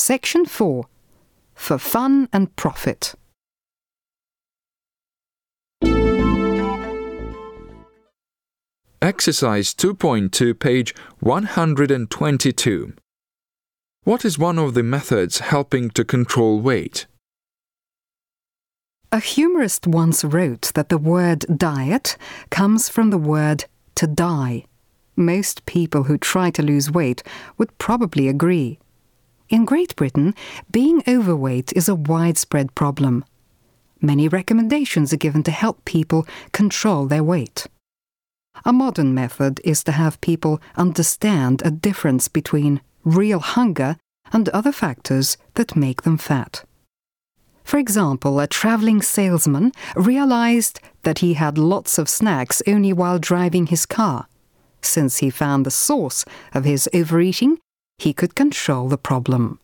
Section 4 For Fun and Profit. Exercise 2.2, page 122. What is one of the methods helping to control weight? A humorist once wrote that the word diet comes from the word to die. Most people who try to lose weight would probably agree. In Great Britain, being overweight is a widespread problem. Many recommendations are given to help people control their weight. A modern method is to have people understand a difference between real hunger and other factors that make them fat. For example, a traveling salesman realized that he had lots of snacks only while driving his car. Since he found the source of his overeating, he could control the problem.